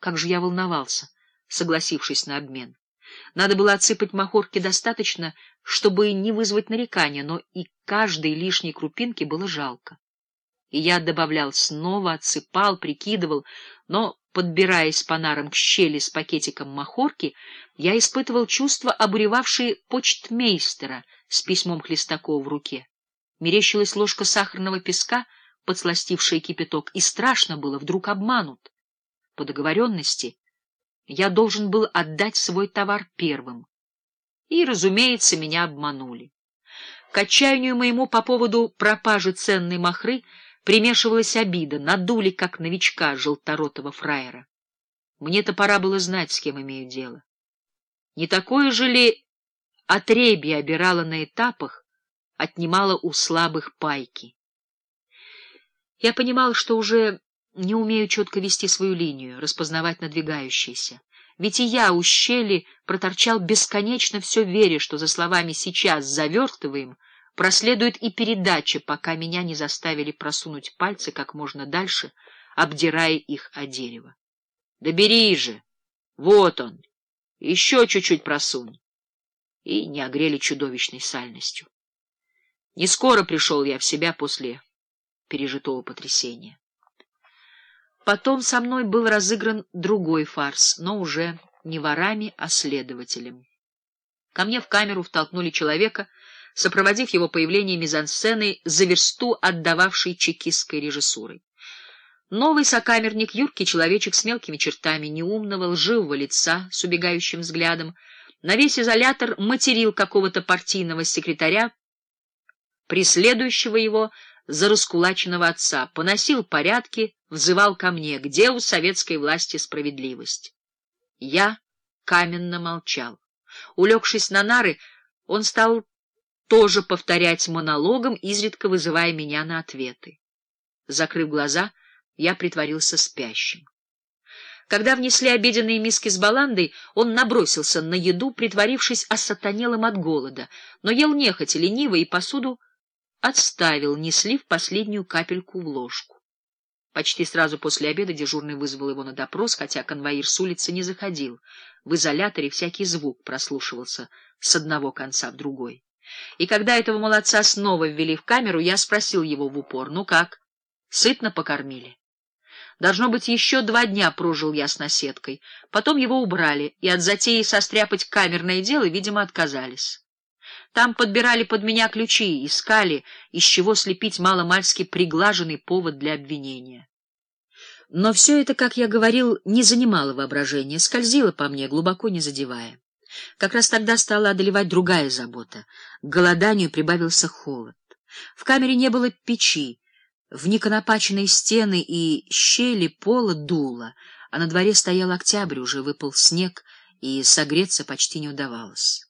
Как же я волновался, согласившись на обмен. Надо было отсыпать махорки достаточно, чтобы не вызвать нарекания, но и каждой лишней крупинки было жалко. И я добавлял снова, отсыпал, прикидывал, но, подбираясь по нарам к щели с пакетиком махорки, я испытывал чувства, обуревавшие почтмейстера с письмом Хлестакова в руке. Мерещилась ложка сахарного песка, подсластившая кипяток, и страшно было, вдруг обманут. По договоренности я должен был отдать свой товар первым. И, разумеется, меня обманули. К отчаянию моему по поводу пропажи ценной махры примешивалась обида, надули, как новичка желторотого фраера. Мне-то пора было знать, с кем имею дело. Не такое же ли отребье обирало на этапах, отнимало у слабых пайки? Я понимал, что уже не умею четко вести свою линию, распознавать надвигающиеся. Ведь и я у щели проторчал бесконечно все веря, что за словами «сейчас завертываем» проследует и передача, пока меня не заставили просунуть пальцы как можно дальше, обдирая их о дерево. — Да бери же! Вот он! Еще чуть-чуть просунь! И не огрели чудовищной сальностью. Не скоро пришел я в себя после пережитого потрясения. Потом со мной был разыгран другой фарс, но уже не ворами, а следователем. Ко мне в камеру втолкнули человека, сопроводив его появление мизансценой за версту отдававшей чекистской режиссурой. Новый сокамерник, юркий человечек с мелкими чертами неумного, лживого лица, с убегающим взглядом, на весь изолятор материл какого-то партийного секретаря, преследующего его за раскулаченного отца, поносил порядки, взывал ко мне, где у советской власти справедливость. Я каменно молчал. Улегшись на нары, он стал тоже повторять монологом, изредка вызывая меня на ответы. Закрыв глаза, я притворился спящим. Когда внесли обеденные миски с баландой, он набросился на еду, притворившись осатанелым от голода, но ел нехотя, лениво, и посуду отставил, не слив последнюю капельку в ложку. Почти сразу после обеда дежурный вызвал его на допрос, хотя конвоир с улицы не заходил. В изоляторе всякий звук прослушивался с одного конца в другой. И когда этого молодца снова ввели в камеру, я спросил его в упор, ну как, сытно покормили? Должно быть, еще два дня прожил я с наседкой. Потом его убрали, и от затеи состряпать камерное дело, видимо, отказались. Там подбирали под меня ключи, искали, из чего слепить маломальски приглаженный повод для обвинения. Но все это, как я говорил, не занимало воображения, скользило по мне, глубоко не задевая. Как раз тогда стала одолевать другая забота. К голоданию прибавился холод. В камере не было печи, в неконопаченные стены и щели пола дуло, а на дворе стоял октябрь, уже выпал снег, и согреться почти не удавалось.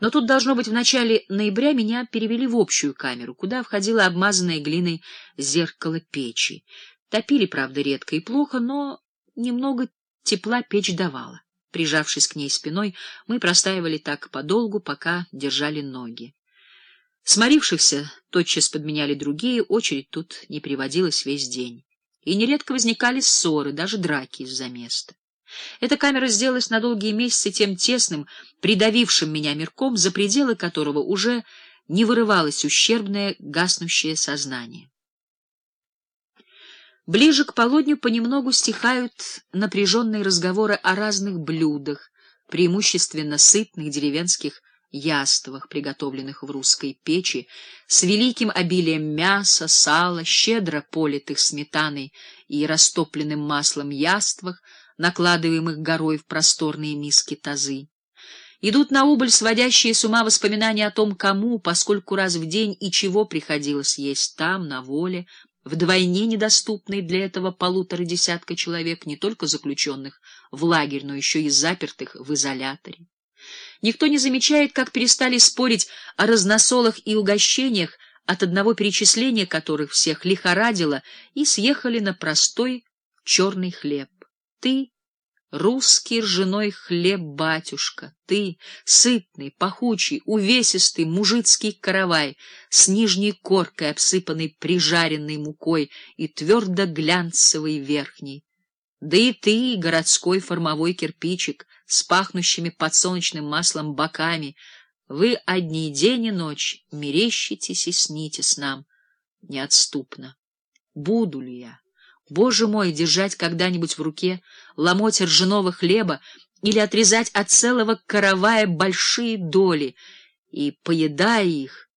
Но тут, должно быть, в начале ноября меня перевели в общую камеру, куда входило обмазанное глиной зеркало печи. Топили, правда, редко и плохо, но немного тепла печь давала. Прижавшись к ней спиной, мы простаивали так подолгу, пока держали ноги. Сморившихся тотчас подменяли другие, очередь тут не приводилась весь день. И нередко возникали ссоры, даже драки из-за места. Эта камера сделалась на долгие месяцы тем тесным, придавившим меня мирком, за пределы которого уже не вырывалось ущербное, гаснущее сознание. Ближе к полудню понемногу стихают напряженные разговоры о разных блюдах, преимущественно сытных деревенских яствах, приготовленных в русской печи, с великим обилием мяса, сала, щедро политых сметаной и растопленным маслом яствах, накладываемых горой в просторные миски тазы. Идут на убыль сводящие с ума воспоминания о том, кому, поскольку раз в день и чего приходилось есть там, на воле, вдвойне недоступной для этого полутора десятка человек, не только заключенных в лагерь, но еще и запертых в изоляторе. Никто не замечает, как перестали спорить о разносолах и угощениях, от одного перечисления которых всех лихорадило, и съехали на простой черный хлеб. Ты — русский ржаной хлеб, батюшка, ты — сытный, пахучий, увесистый мужицкий каравай с нижней коркой, обсыпанной прижаренной мукой и твердо глянцевой верхней. Да и ты, городской формовой кирпичик, с пахнущими подсолнечным маслом боками, вы одни день и ночь мерещитесь и снитесь нам неотступно. Буду ли я, Боже мой, держать когда-нибудь в руке ломоть ржаного хлеба или отрезать от целого каравая большие доли и, поедая их,